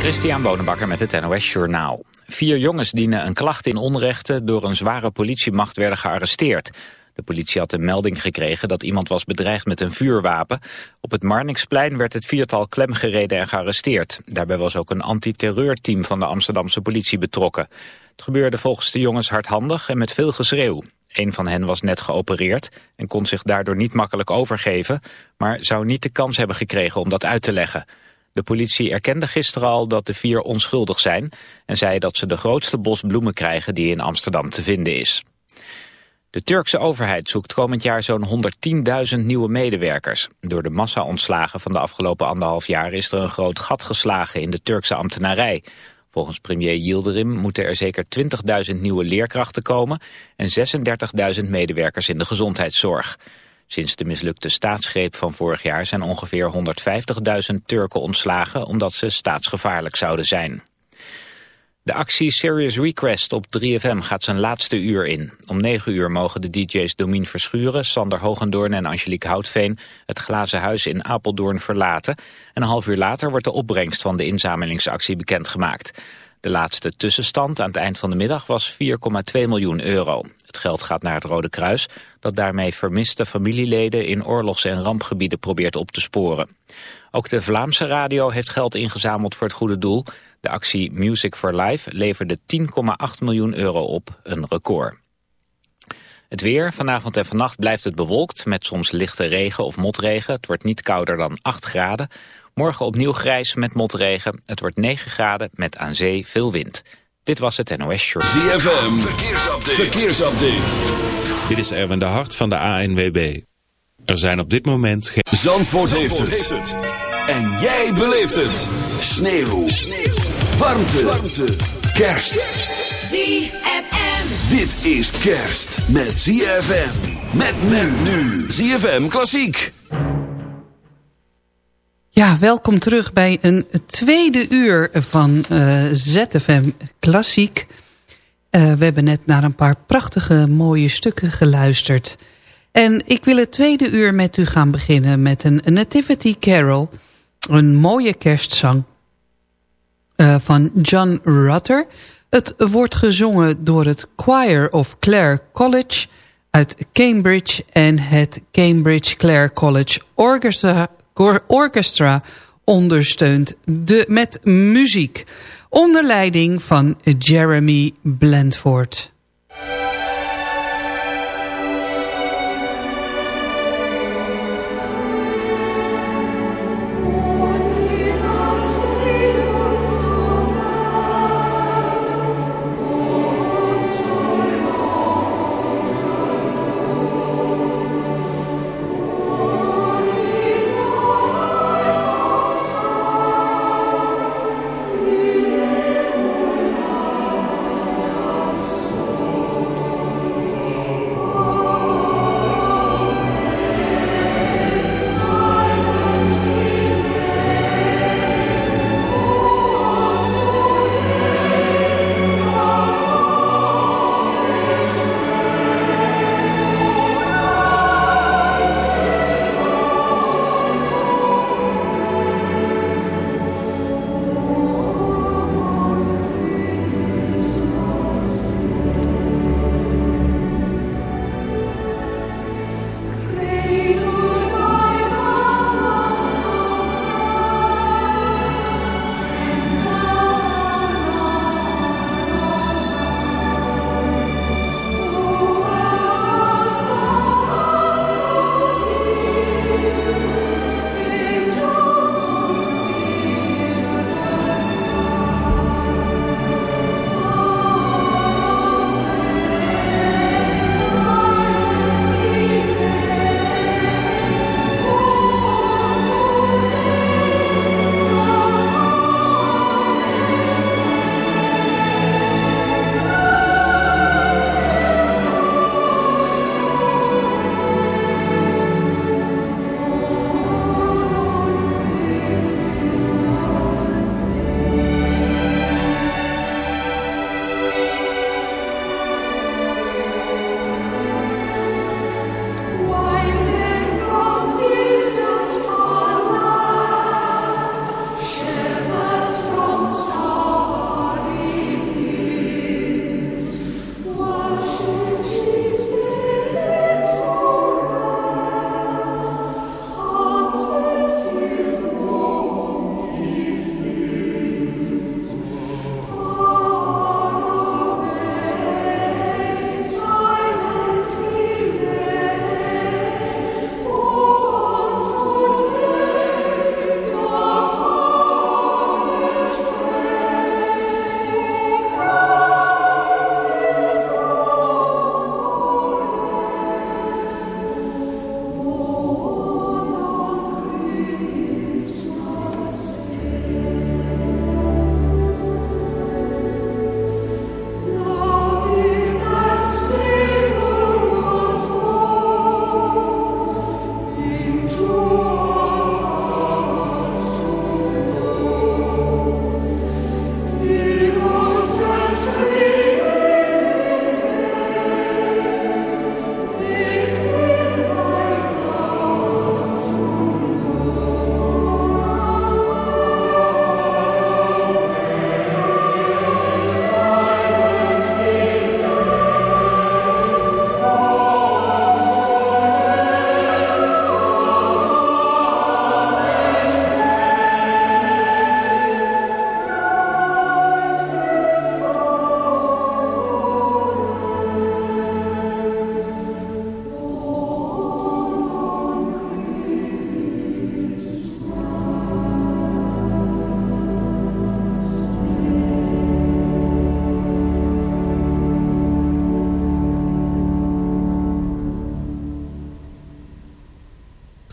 Christian Bonenbakker met het NOS Journaal. Vier jongens dienen een klacht in onrechten door een zware politiemacht werden gearresteerd. De politie had een melding gekregen dat iemand was bedreigd met een vuurwapen. Op het Marnixplein werd het viertal klemgereden en gearresteerd. Daarbij was ook een antiterreurteam van de Amsterdamse politie betrokken. Het gebeurde volgens de jongens hardhandig en met veel geschreeuw. Een van hen was net geopereerd en kon zich daardoor niet makkelijk overgeven... maar zou niet de kans hebben gekregen om dat uit te leggen... De politie erkende gisteren al dat de vier onschuldig zijn... en zei dat ze de grootste bos bloemen krijgen die in Amsterdam te vinden is. De Turkse overheid zoekt komend jaar zo'n 110.000 nieuwe medewerkers. Door de massa-ontslagen van de afgelopen anderhalf jaar... is er een groot gat geslagen in de Turkse ambtenarij. Volgens premier Yildirim moeten er zeker 20.000 nieuwe leerkrachten komen... en 36.000 medewerkers in de gezondheidszorg. Sinds de mislukte staatsgreep van vorig jaar zijn ongeveer 150.000 Turken ontslagen omdat ze staatsgevaarlijk zouden zijn. De actie Serious Request op 3FM gaat zijn laatste uur in. Om 9 uur mogen de DJ's Domien Verschuren, Sander Hogendoorn en Angelique Houtveen het glazen huis in Apeldoorn verlaten. En een half uur later wordt de opbrengst van de inzamelingsactie bekendgemaakt. De laatste tussenstand aan het eind van de middag was 4,2 miljoen euro. Het geld gaat naar het Rode Kruis, dat daarmee vermiste familieleden in oorlogs- en rampgebieden probeert op te sporen. Ook de Vlaamse radio heeft geld ingezameld voor het goede doel. De actie Music for Life leverde 10,8 miljoen euro op, een record. Het weer, vanavond en vannacht blijft het bewolkt met soms lichte regen of motregen. Het wordt niet kouder dan 8 graden. Morgen opnieuw grijs met motregen. Het wordt 9 graden met aan zee veel wind. Dit was het NOS Short. ZFM, verkeersupdate. verkeersupdate. Dit is Erwin de Hart van de ANWB. Er zijn op dit moment geen... Zandvoort, heeft, het. En jij beleeft het. Sneeuw. Sneeuw. Warmte. Warmte. Kerst. ZFM. Dit is kerst met ZFM. Met men nu. ZFM Klassiek. Ja, welkom terug bij een tweede uur van uh, ZFM Klassiek. Uh, we hebben net naar een paar prachtige mooie stukken geluisterd. En ik wil het tweede uur met u gaan beginnen met een Nativity Carol. Een mooie kerstzang uh, van John Rutter. Het wordt gezongen door het Choir of Clare College uit Cambridge... en het Cambridge Clare College Orchestra Orchestra ondersteunt de, met muziek. Onder leiding van Jeremy Blandford.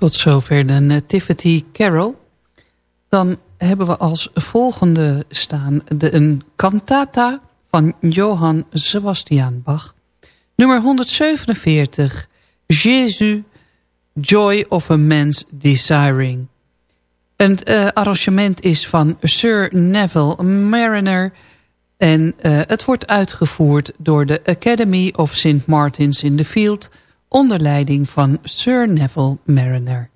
Tot zover de Nativity Carol. Dan hebben we als volgende staan de, een cantata van Johann Sebastian Bach. Nummer 147, Jésus, Joy of a Man's Desiring. Het uh, arrangement is van Sir Neville Mariner... en uh, het wordt uitgevoerd door de Academy of St. Martins in the Field... onder leiding van Sir Neville Mariner.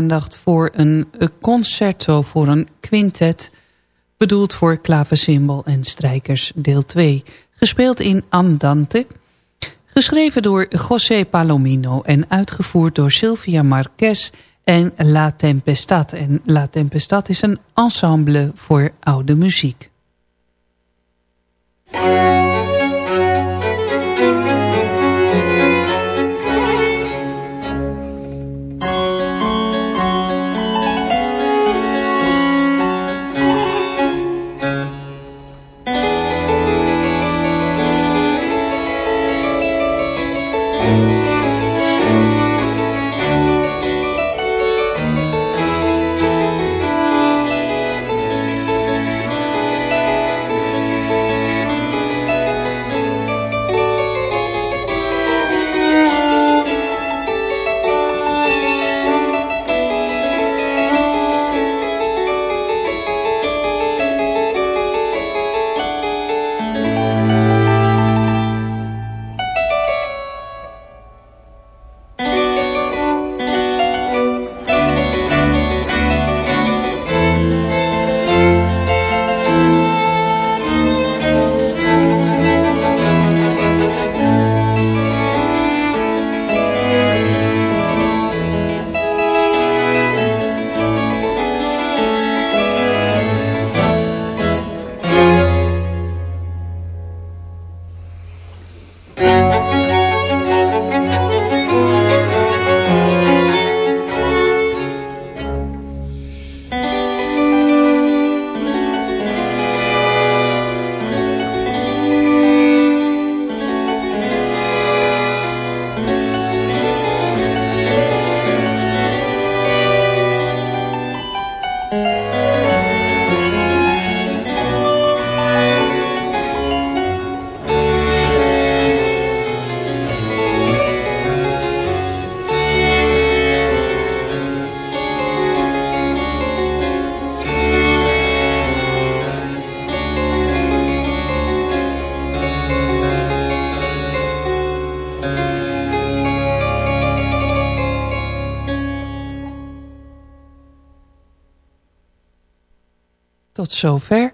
Aandacht voor een concerto voor een quintet... bedoeld voor klaversymbol en strijkers deel 2. Gespeeld in Andante. Geschreven door José Palomino en uitgevoerd door Sylvia Marquez en La Tempestad. En La Tempestad is een ensemble voor oude muziek. Zover.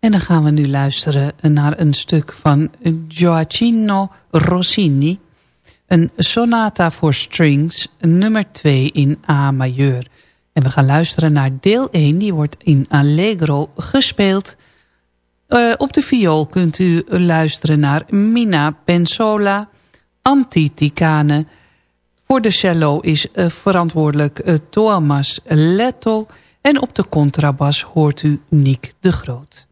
En dan gaan we nu luisteren naar een stuk van Gioacchino Rossini. Een sonata voor strings, nummer 2 in A majeur. En we gaan luisteren naar deel 1, die wordt in Allegro gespeeld. Uh, op de viool kunt u luisteren naar Mina Pensola, Antiticane. Voor de cello is uh, verantwoordelijk uh, Thomas Letto... en op de contrabas hoort u Nick de Groot.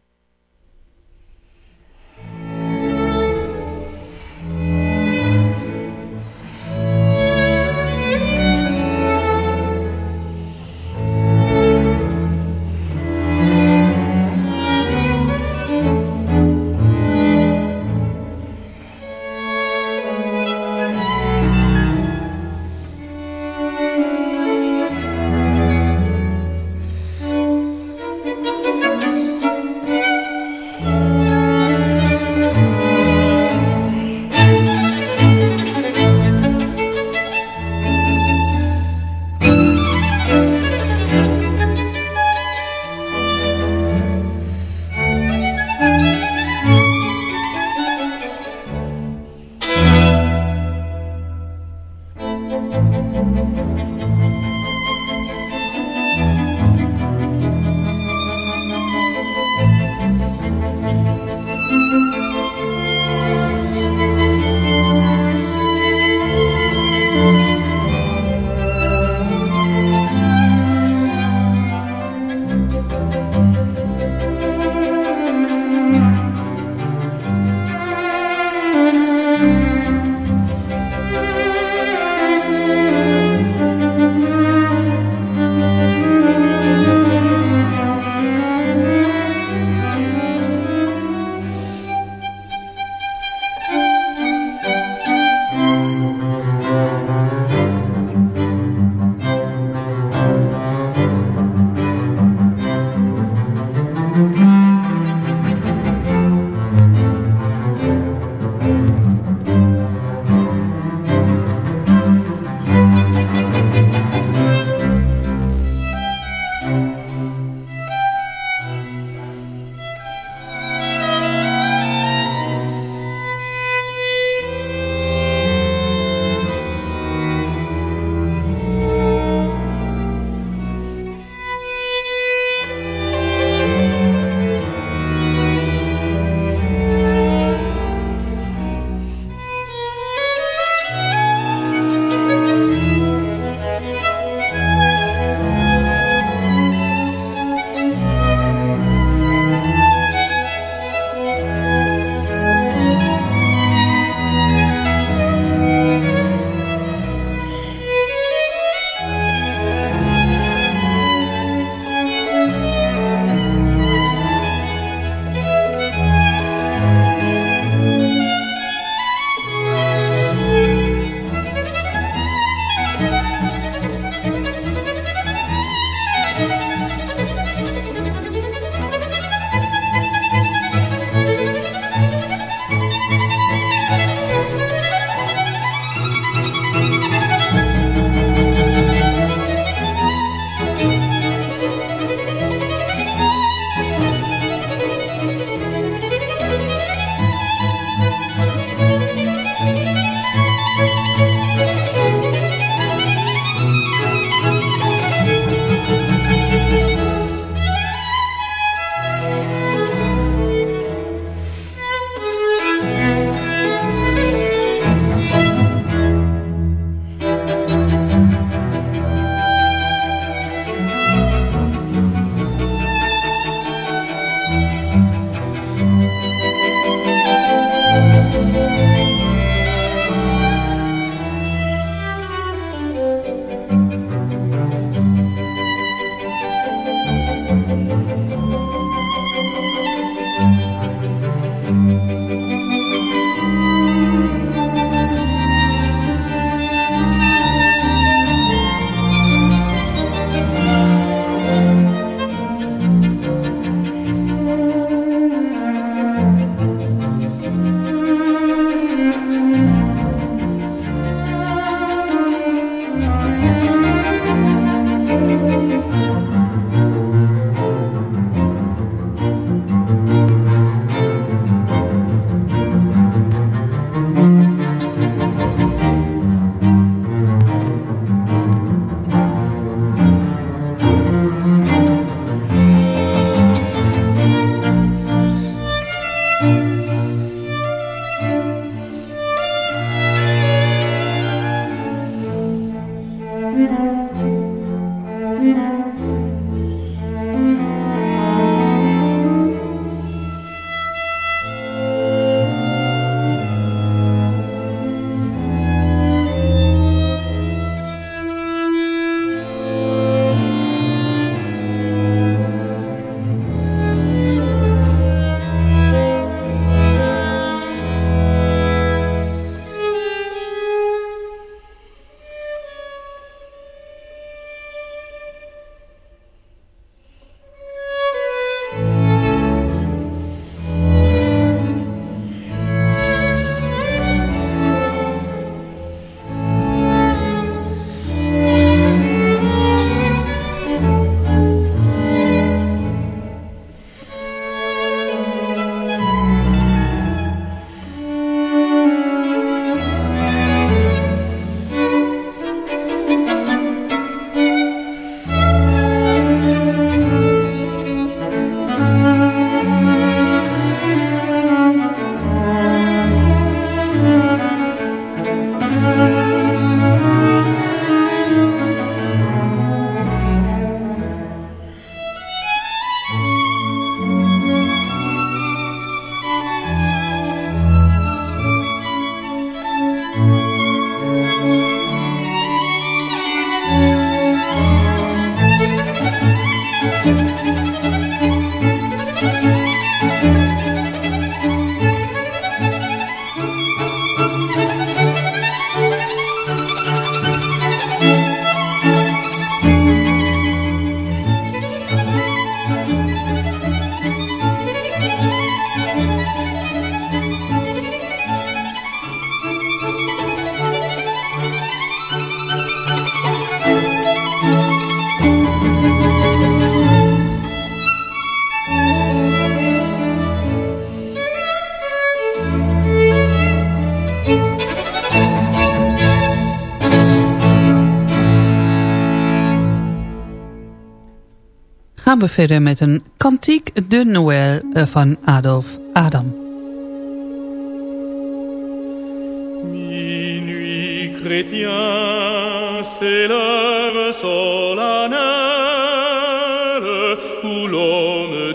We verder met een Cantique de Noël eh, van Adolf Adam.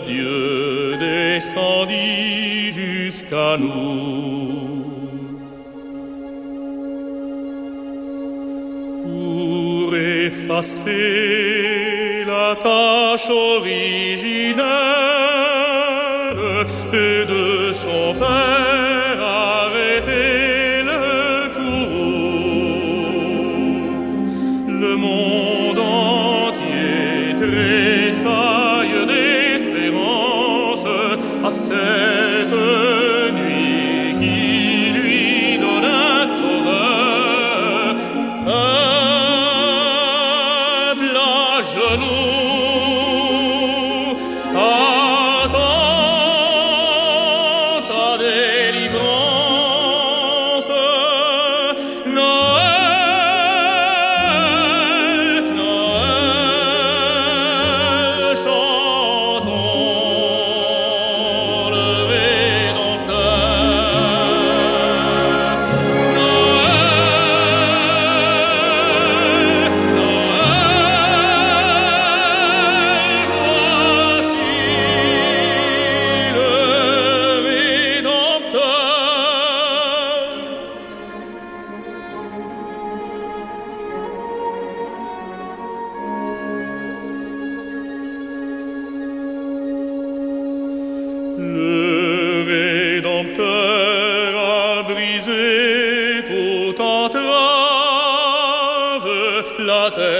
Dieu descendit jusqu'à nous. La tâche originelle et de son père la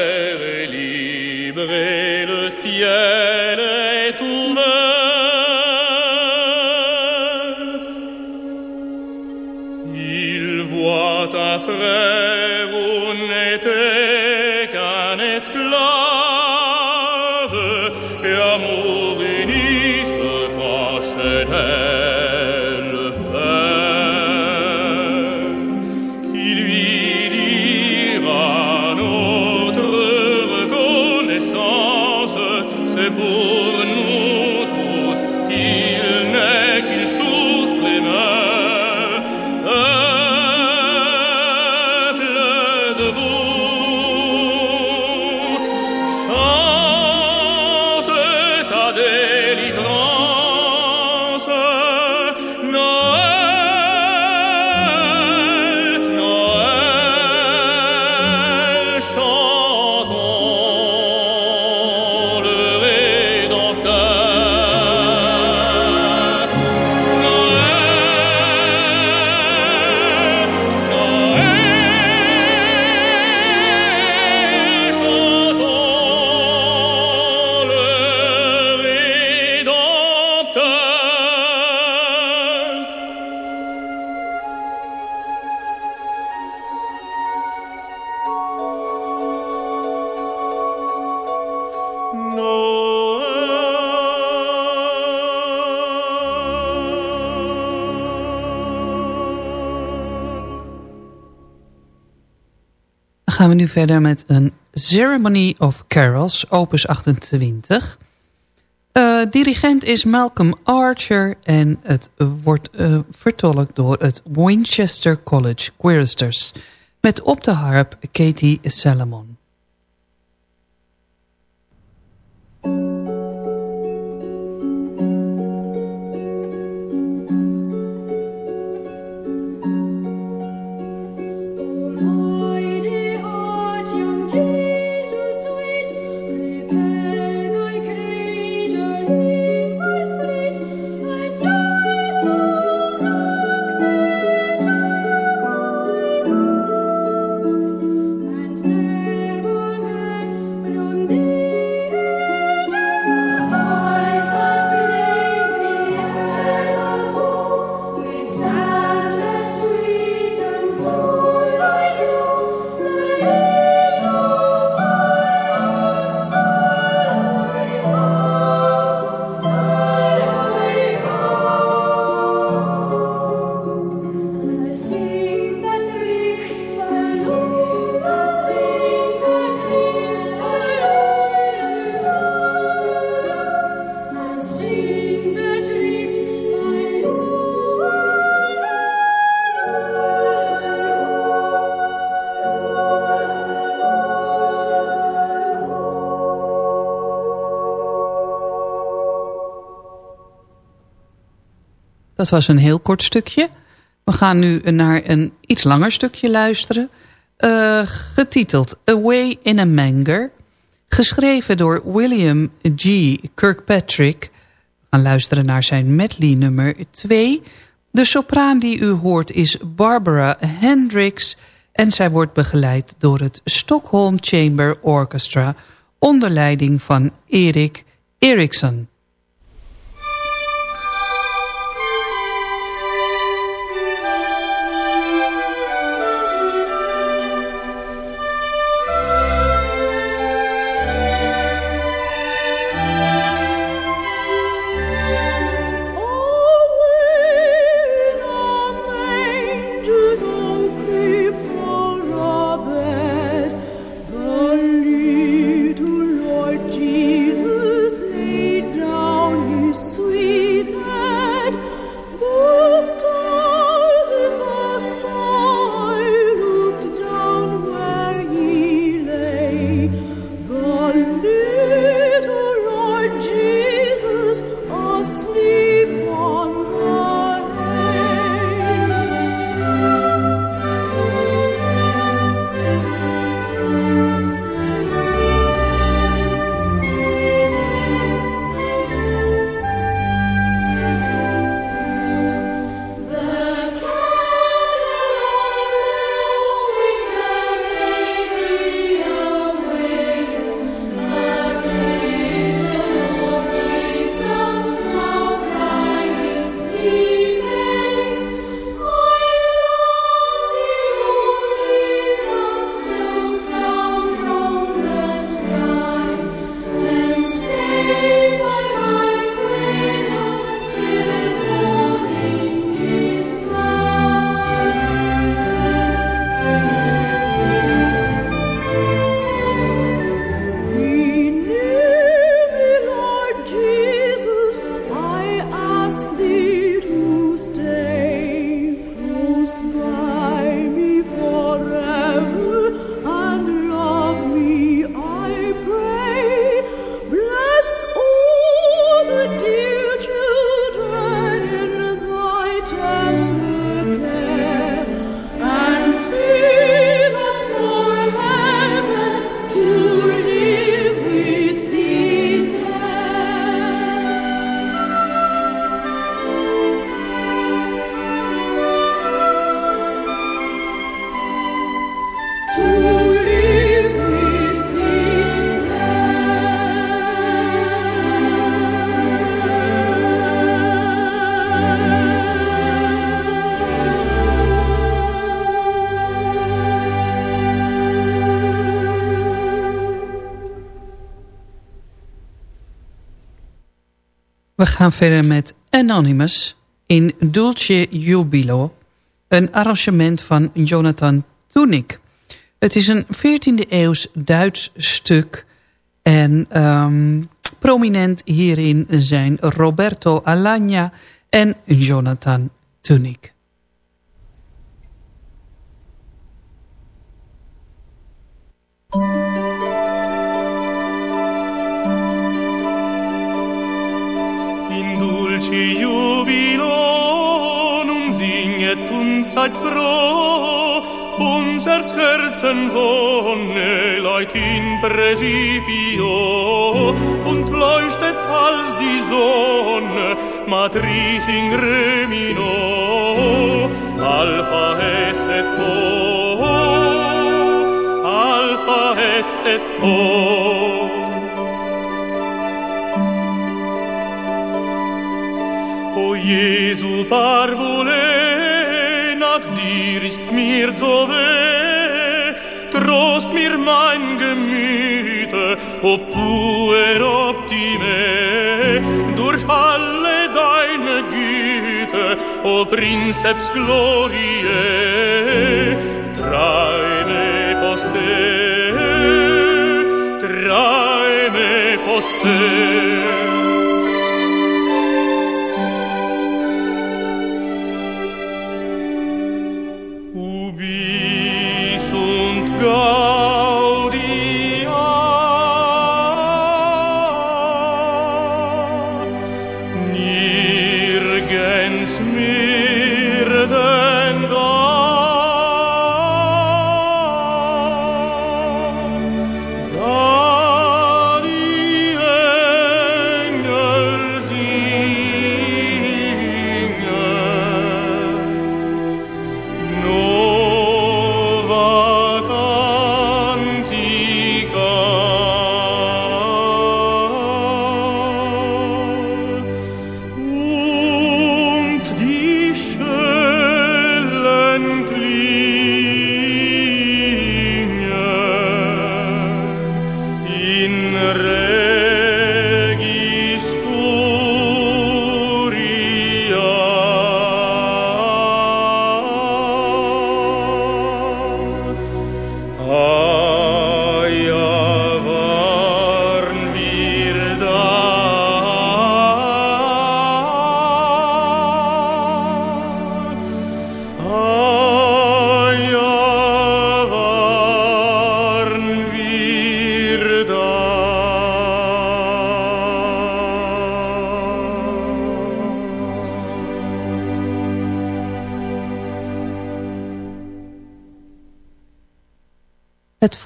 verder met een Ceremony of Carols, opus 28. Eh, dirigent is Malcolm Archer en het wordt eh, vertolkt door het Winchester College Choristers. Met op de harp Katie Salomon. Dat was een heel kort stukje. We gaan nu naar een iets langer stukje luisteren. Uh, getiteld Away in a Manger. Geschreven door William G. Kirkpatrick. We gaan luisteren naar zijn medley nummer 2. De sopraan die u hoort is Barbara Hendricks... en zij wordt begeleid door het Stockholm Chamber Orchestra... onder leiding van Erik Eriksson. Gaan verder met Anonymous in Dulce Jubilo. Een arrangement van Jonathan Tunik. Het is een 14e eeuws Duits stuk. En um, prominent hierin zijn Roberto Alagna en Jonathan Tunik. Jubilo nun um singet uns seid froh. Unsers herzen wonne leit in presipio und leuchtet als die sonne matris in remino alpha es et o alpha es et o Jesu parvule, nach dir ist mir so weh, trost mir mein Gemüte, o puer optime, durch alle deine Güte, o Princeps Gloriae, traine poste, traine poste.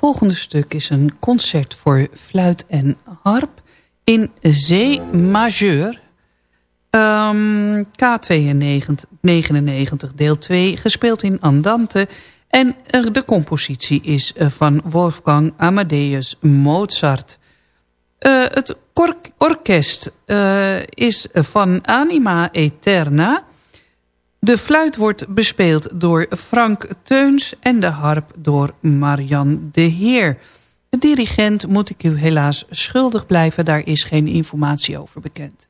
Volgende stuk is een concert voor fluit en harp in C majeur. Ehm, K92 deel 2, gespeeld in Andante. En de compositie is eh, van Wolfgang Amadeus Mozart. Eh, het orkest eh, is van Anima Eterna. De fluit wordt bespeeld door Frank Teuns en de harp door Marian de Heer. De dirigent moet ik u helaas schuldig blijven, daar is geen informatie over bekend.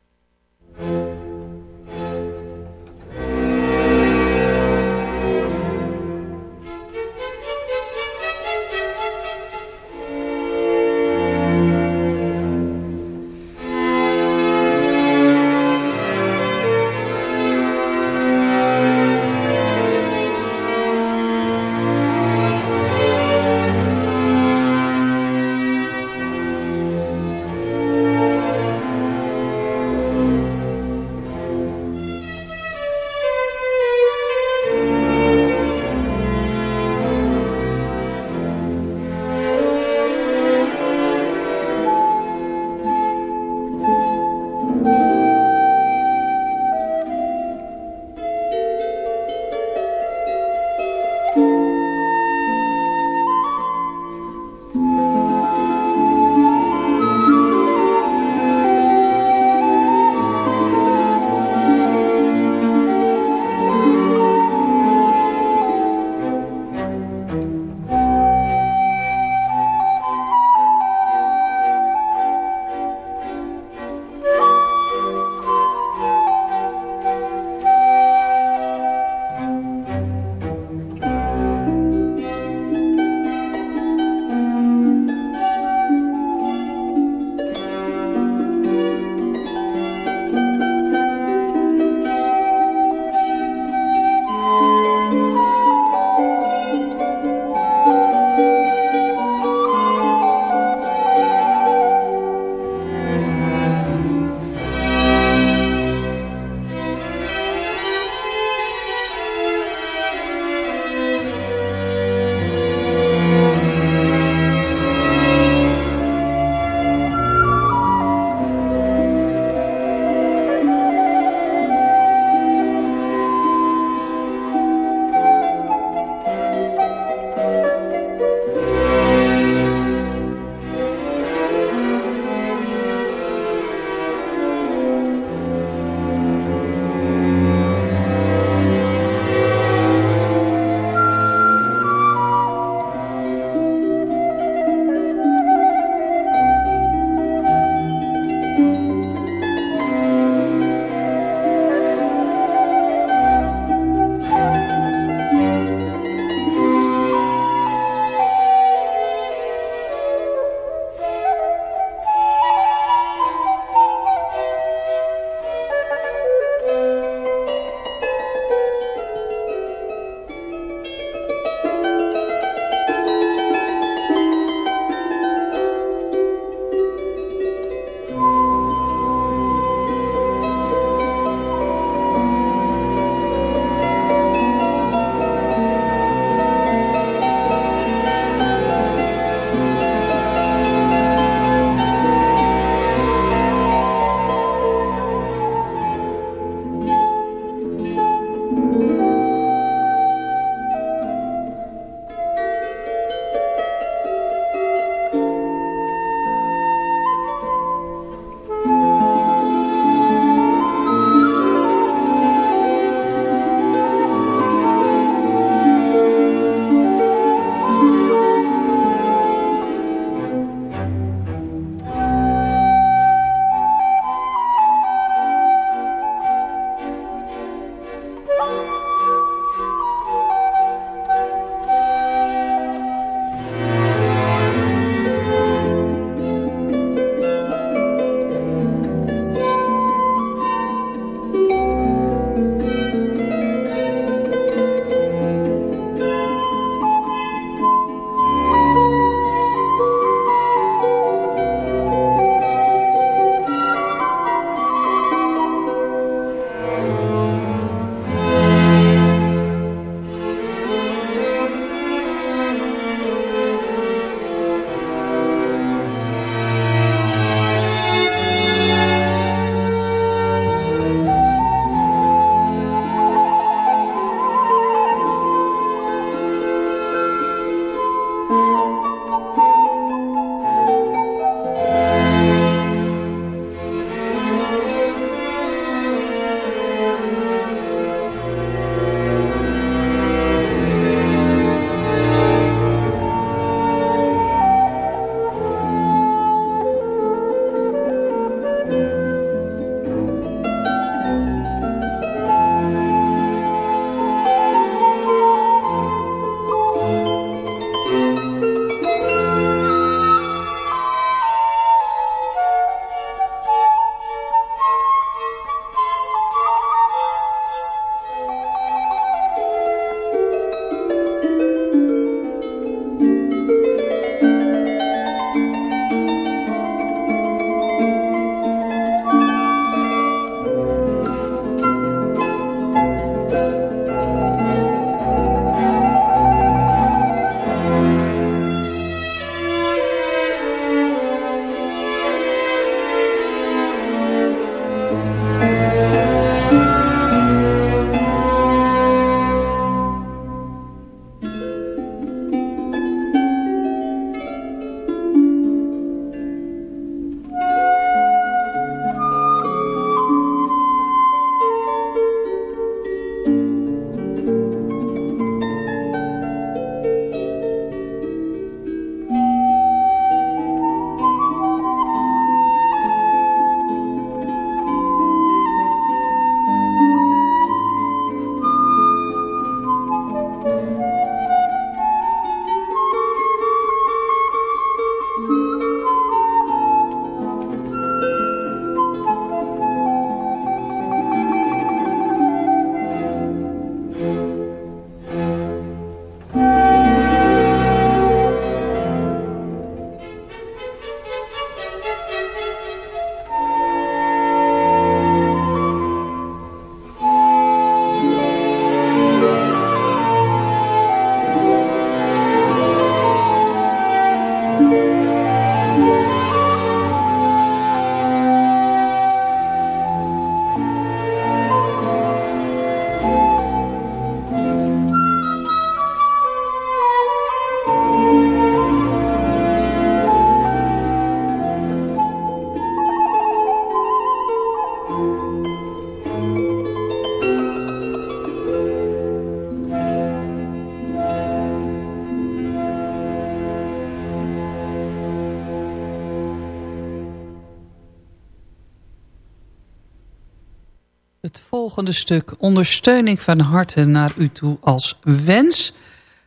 Volgende stuk ondersteuning van harte naar u toe als wens.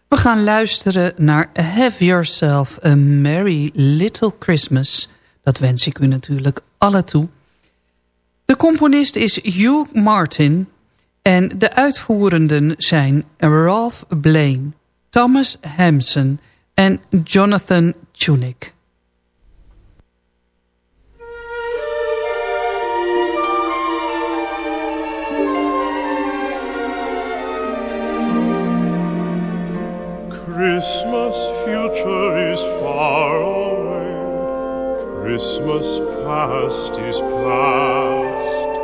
We gaan luisteren naar Have Yourself a Merry Little Christmas. Dat wens ik u natuurlijk alle toe. De componist is Hugh Martin en de uitvoerenden zijn Ralph Blaine, Thomas Hampson en Jonathan Tunick. Christmas future is far away. Christmas past is past.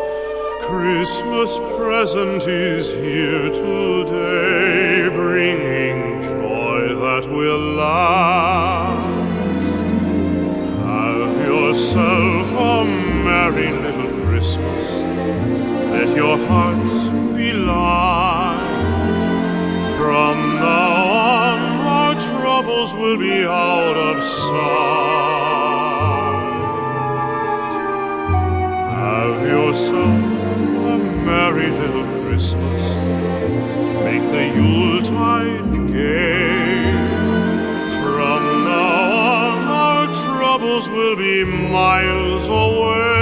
Christmas present is here today, bringing joy that will last. Have yourself a merry little Christmas. Let your hearts be light. Will be out of sight. Have yourself a merry little Christmas. Make the Yuletide gay. From now on, our troubles will be miles away.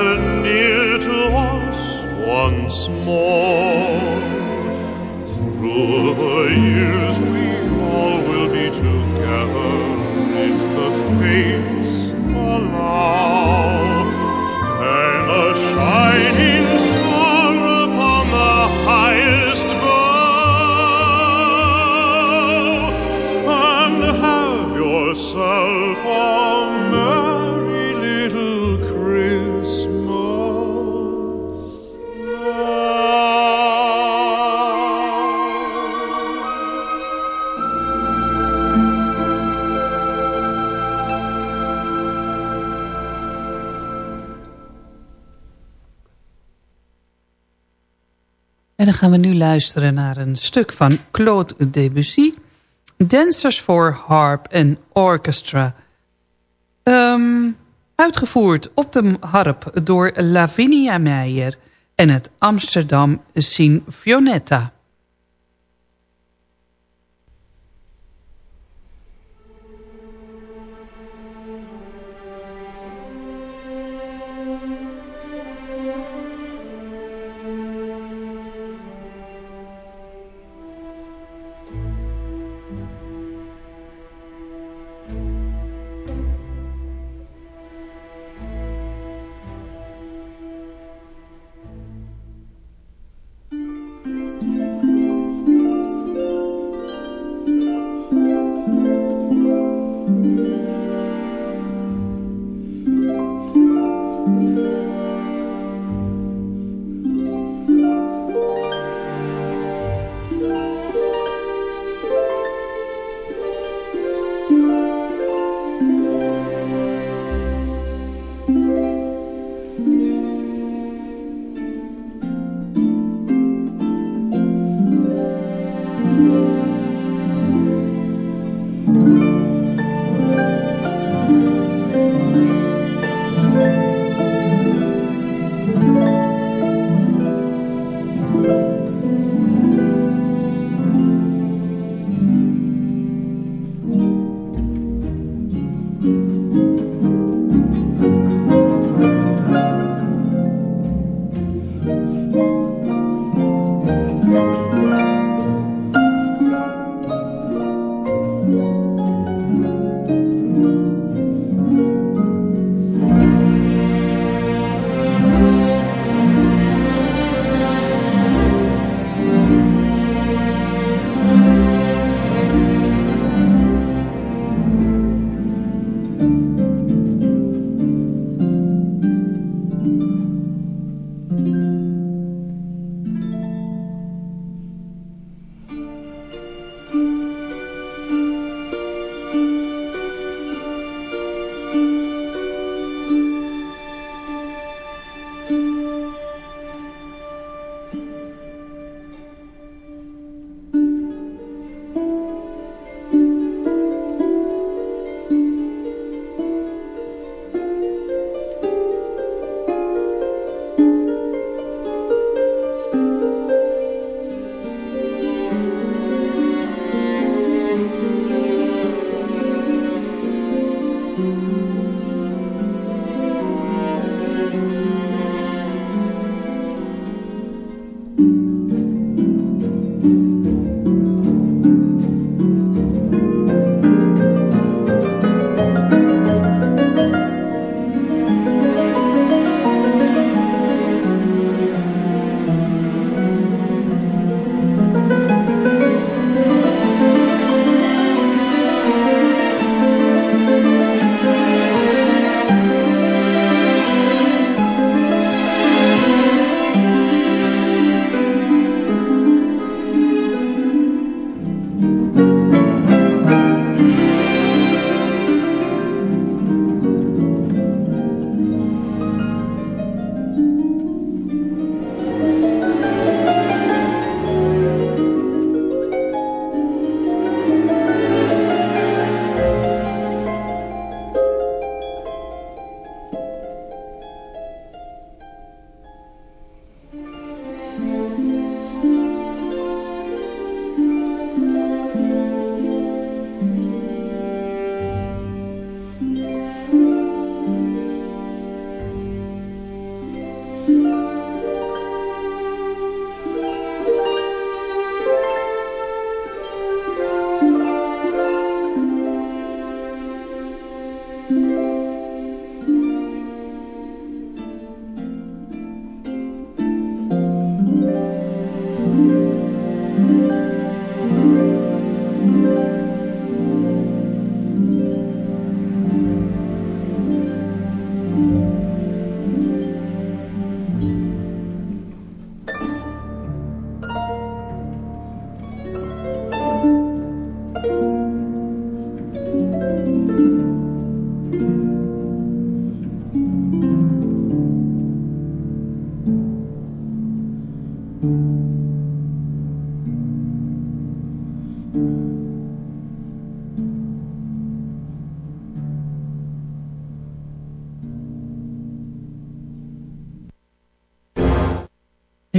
Gather near to us once more. Gaan we nu luisteren naar een stuk van Claude Debussy. Dancers for Harp and Orchestra. Ehm, uitgevoerd op de harp door Lavinia Meijer en het Amsterdam Sinfionetta.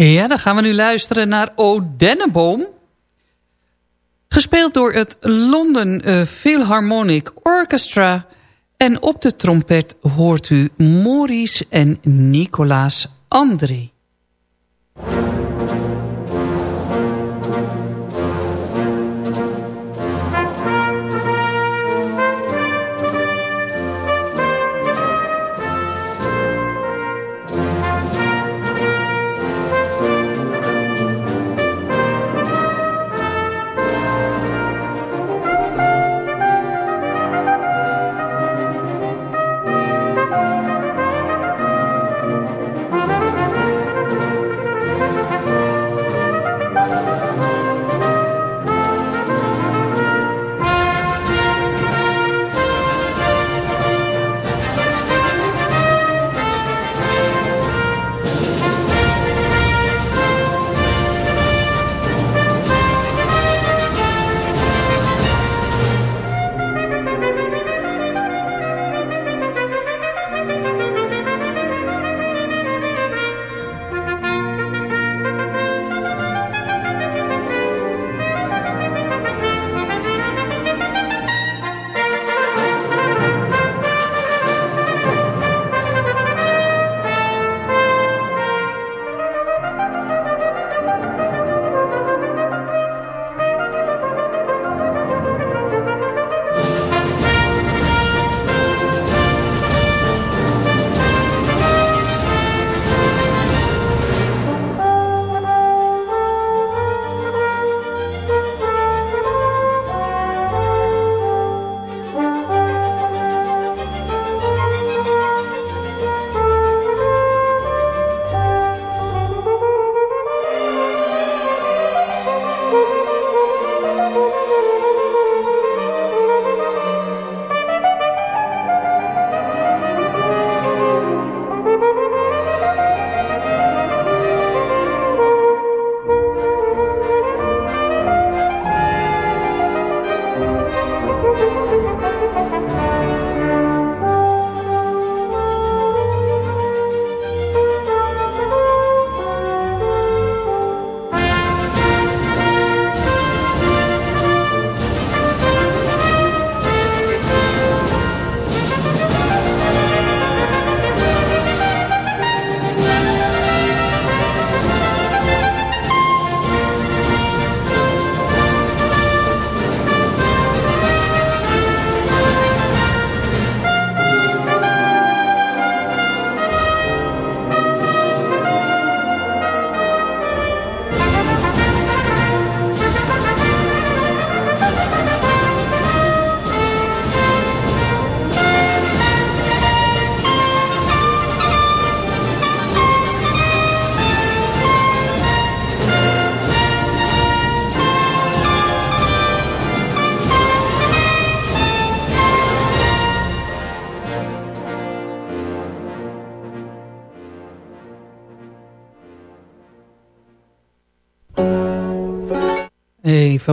Ja, dan gaan we nu luisteren naar O Denneboom. Gespeeld door het London eh, Philharmonic Orchestra. En op de trompet hoort u Maurice en Nicolaas André.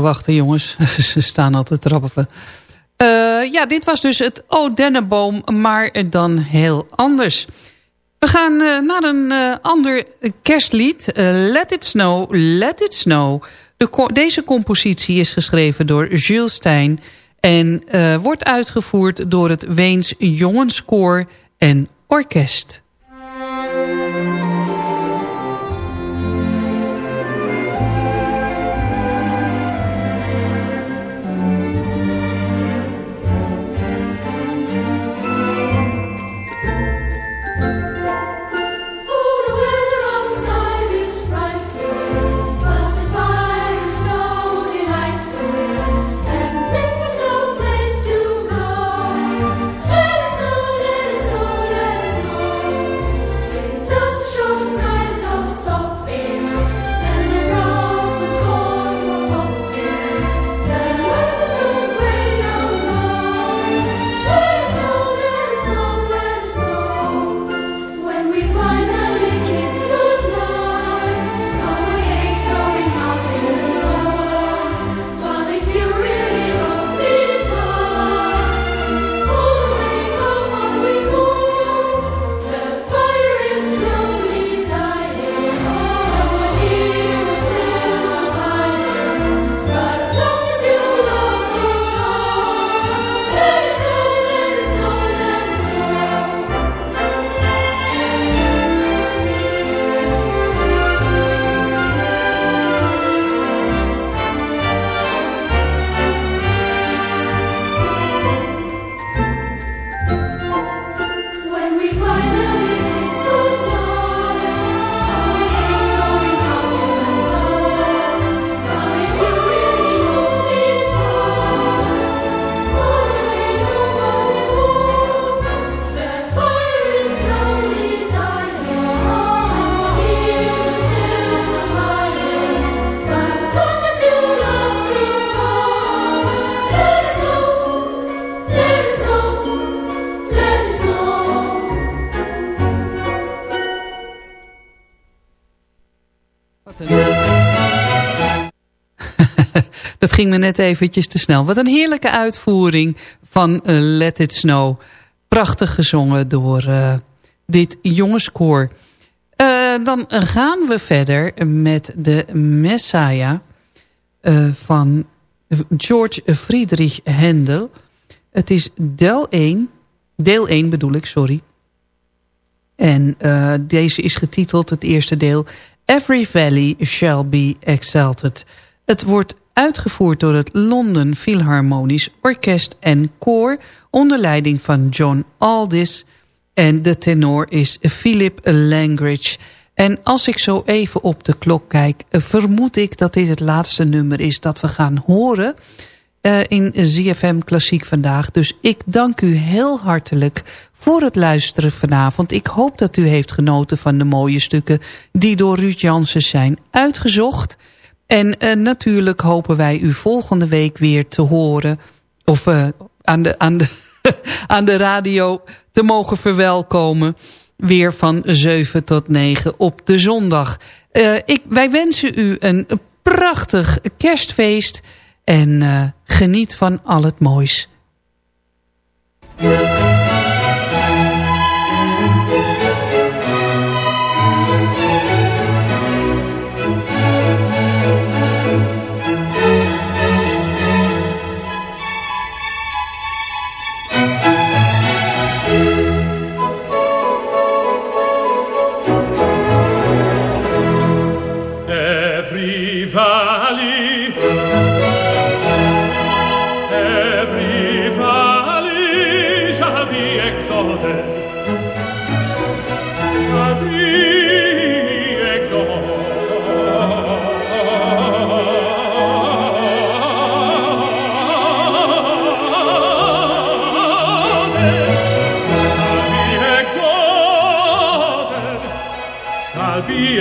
Wachten jongens, ze staan al te trappen. Eh, ja, dit was dus het O Denneboom, maar dan heel anders. We gaan eh, naar een eh, ander kerstlied. Let It Snow, Let It Snow. De deze compositie is geschreven door Jules Stein... en wordt uitgevoerd door het Weens Jongenskoor en Orkest. Ging me net eventjes te snel. Wat een heerlijke uitvoering van eh, Let It Snow. Prachtig gezongen door uh, dit jongenskoor. Uh, dan gaan we verder met de Messiah van George Friedrich Händel. Het is deel 1, deel 1 bedoel ik, sorry. En deze is getiteld, het eerste deel... Every Valley Shall Be Exalted. Het wordt uitgevoerd door het London Philharmonisch Orkest en Koor... onder leiding van John Aldis. En de tenor is Philip Langridge. En als ik zo even op de klok kijk... vermoed ik dat dit het laatste nummer is dat we gaan horen... Uh, in ZFM Klassiek vandaag. Dus ik dank u heel hartelijk voor het luisteren vanavond. Ik hoop dat u heeft genoten van de mooie stukken... die door Ruud Jansen zijn uitgezocht... En uh, natuurlijk hopen wij u volgende week weer te horen... of uh, aan, de, aan, de, aan de radio te mogen verwelkomen... weer van 7 tot 9 op de zondag. Uh, ik, wij wensen u een prachtig kerstfeest... en geniet van al het moois.